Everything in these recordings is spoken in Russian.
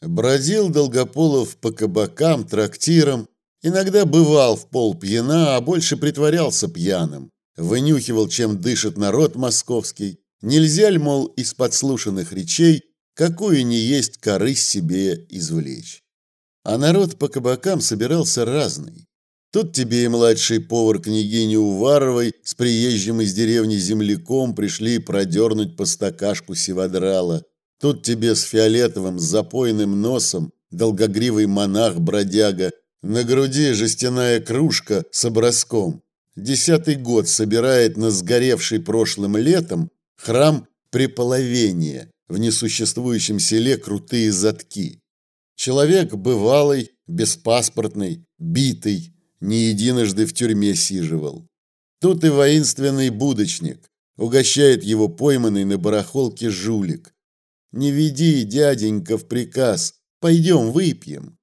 Бродил Долгополов по кабакам, трактирам, иногда бывал в пол пьяна, а больше притворялся пьяным. Вынюхивал, чем дышит народ московский. Нельзя ли, мол, из подслушанных речей какую не есть корысть себе извлечь. А народ по кабакам собирался разный. Тут тебе и младший повар княгини Уваровой с приезжим из деревни земляком пришли продернуть по стакашку сивадрала. Тут тебе с фиолетовым, запойным носом долгогривый монах-бродяга, на груди жестяная кружка с образком. Десятый год собирает на сгоревший прошлым летом храм преполовения в несуществующем селе Крутые Затки. Человек бывалый, беспаспортный, битый, не единожды в тюрьме сиживал. Тут и воинственный будочник, угощает его пойманный на барахолке жулик. Не веди, дяденька, в приказ. Пойдем выпьем.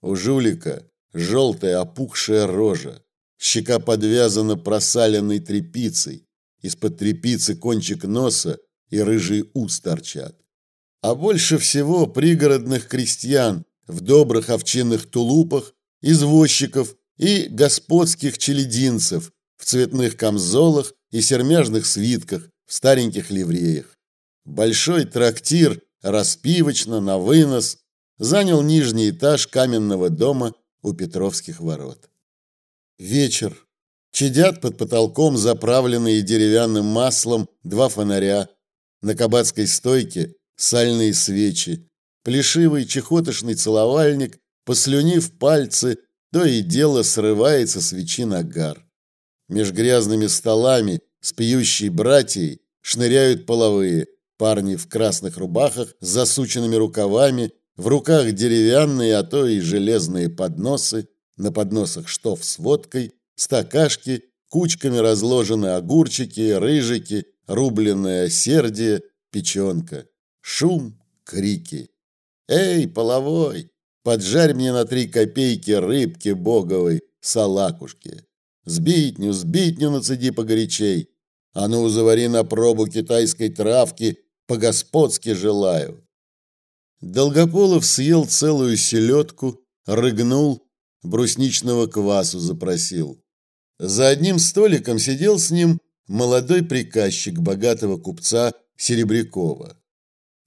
У жулика желтая опухшая рожа. Щека подвязана просаленной тряпицей. Из-под тряпицы кончик носа и рыжие ус торчат. А больше всего пригородных крестьян в добрых овчинных тулупах, извозчиков и господских челединцев в цветных камзолах и сермяжных свитках в стареньких ливреях. Большой трактир, распивочно, на вынос, занял нижний этаж каменного дома у Петровских ворот. Вечер. Чадят под потолком заправленные деревянным маслом два фонаря. На кабацкой стойке сальные свечи. Плешивый чехотошный целовальник, послюнив пальцы, то и дело срывается свечи нагар. Меж грязными столами с пьющей братьей шныряют половые – Парни в красных рубахах с засученными рукавами, в руках деревянные, а то и железные подносы, на подносах штоф с водкой, стакашки, кучками разложены огурчики, рыжики, рубленное сердие, печенка. Шум, крики. «Эй, половой, поджарь мне на три копейки рыбки боговой, салакушки. Сбитню, сбитню нацеди погорячей. А ну, завари на пробу китайской травки по-господски желаю. Долгополов съел целую селедку, рыгнул, брусничного квасу запросил. За одним столиком сидел с ним молодой приказчик богатого купца Серебрякова.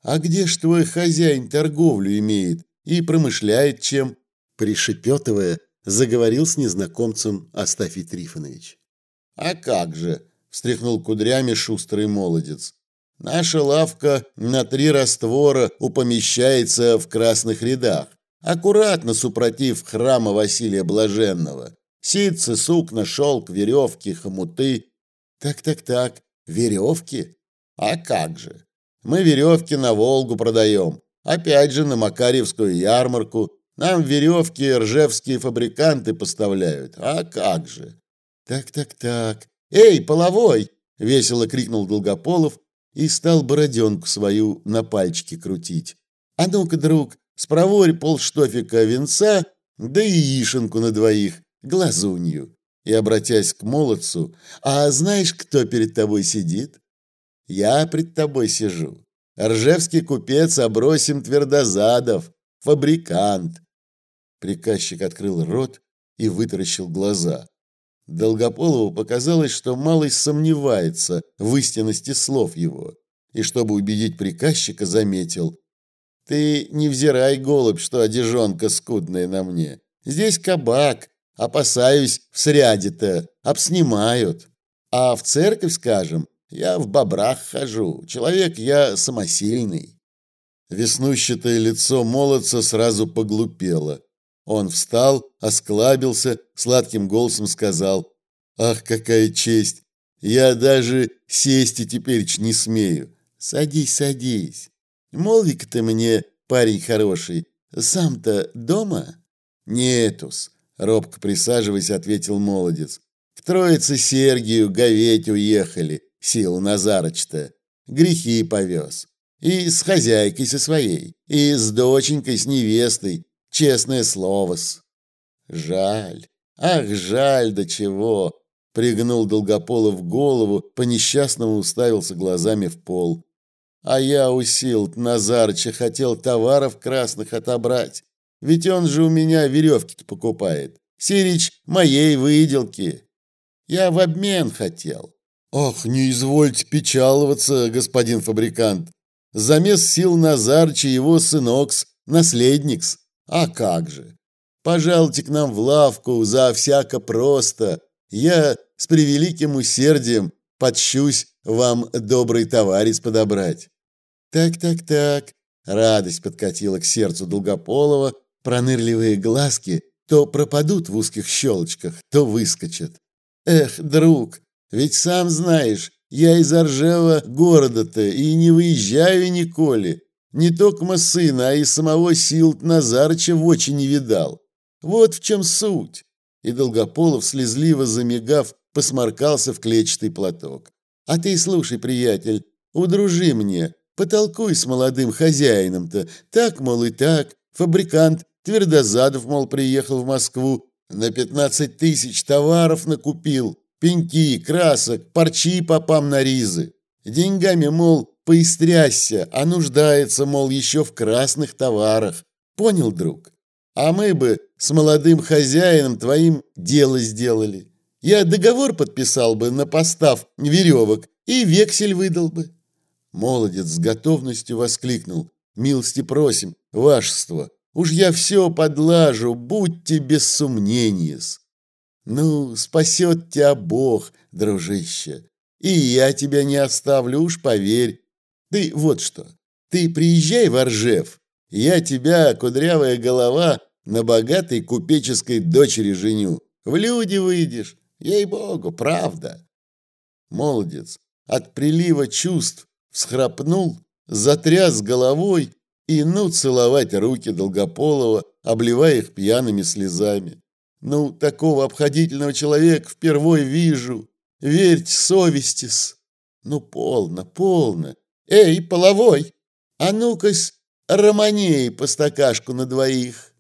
«А где ж твой хозяин торговлю имеет и промышляет чем?» Пришепетывая, заговорил с незнакомцем Астафий Трифонович. «А как же!» – встряхнул кудрями шустрый молодец. Наша лавка на три раствора упомещается в красных рядах, аккуратно супротив храма Василия Блаженного. Ситцы, сукна, шелк, веревки, хомуты. Так-так-так, веревки? А как же? Мы веревки на Волгу продаем. Опять же на Макаревскую ярмарку. Нам веревки ржевские фабриканты поставляют. А как же? Так-так-так. Эй, половой! Весело крикнул Долгополов, и стал бороденку свою на пальчике крутить. «А ну-ка, друг, спроворь полштофика венца, да и яишенку на двоих, глазунью». И, обратясь к молодцу, «А знаешь, кто перед тобой сидит?» «Я пред тобой сижу. Ржевский купец Обросим Твердозадов, фабрикант». Приказчик открыл рот и вытаращил глаза. Долгополову показалось, что малый сомневается в истинности слов его, и чтобы убедить приказчика, заметил: "Ты не взирай, голубь, что одежонка скудная на мне. Здесь кабак, опасаюсь, в сряде-то обснимают. А в церковь, скажем, я в бобрах хожу. Человек я самосильный". Веснущатое лицо молодца сразу поглупело. Он встал, осклабился, сладким голосом сказал: "Ах, какая честь! Я даже сесть и теперь не смею. Садись, садись. Молви-ка ты мне, парень хороший, сам-то дома?" "Нетус", робко присаживаясь, ответил молодец. "В Троице Сергию говеть уехали, силу Назарыч-то. Грехи повез. И с хозяйкой со своей, и с доченькой, с невестой, Честное слово-с. Жаль. Ах, жаль до чего. Пригнул Долгополов голову, по-несчастному уставился глазами в пол. А я у Силт Назарыча хотел товаров красных отобрать. Ведь он же у меня веревки покупает. Сирич моей выделки. Я в обмен хотел. Ох, не извольте печаловаться, господин фабрикант. Замес сил Назарыча его сынокс, наследникс. А как же? Пожалуйте к нам в лавку, за всяко просто. Я с превеликим усердием подщусь вам добрый товарищ подобрать. Так-так-так. Радость подкатила к сердцу Долгополова, пронырливые глазки то пропадут в узких щелочках, то выскочат. Эх, друг, ведь сам знаешь, я из Оржева города-то и не выезжаю николи. Не только сына, а и самого Силт Назарыча в очи не видал. Вот в чем суть. И Долгополов, слезливо замигав, посморкался в клетчатый платок. А ты слушай, приятель, удружи мне, потолкуй с молодым хозяином-то. Так, мол, и так. Фабрикант Твердозадов, мол, приехал в Москву, на пятнадцать тысяч товаров накупил. Пеньки, красок, парчи попам на ризы. Деньгами, мол, поистрясся, а нуждается, мол, еще в красных товарах. Понял, друг? А мы бы с молодым хозяином твоим дело сделали. Я договор подписал бы на постав веревок и вексель выдал бы. Молодец с готовностью воскликнул. «Милости просим, вашество, уж я все подлажу, будьте без сомнения-с». «Ну, спасет тебя Бог, дружище, и я тебя не оставлю, уж поверь. Ты вот что, ты приезжай в Оржев, я тебя, кудрявая голова, на богатой купеческой дочери женю. В люди выйдешь, ей-богу, правда». Молодец, от прилива чувств всхрапнул, затряс головой и ну целовать руки Долгополова, обливая их пьяными слезами. Ну, такого обходительного человека впервой вижу. Верьте совести-с. Ну, полно, полно. Эй, половой, а ну-ка, романей по стакашку на двоих.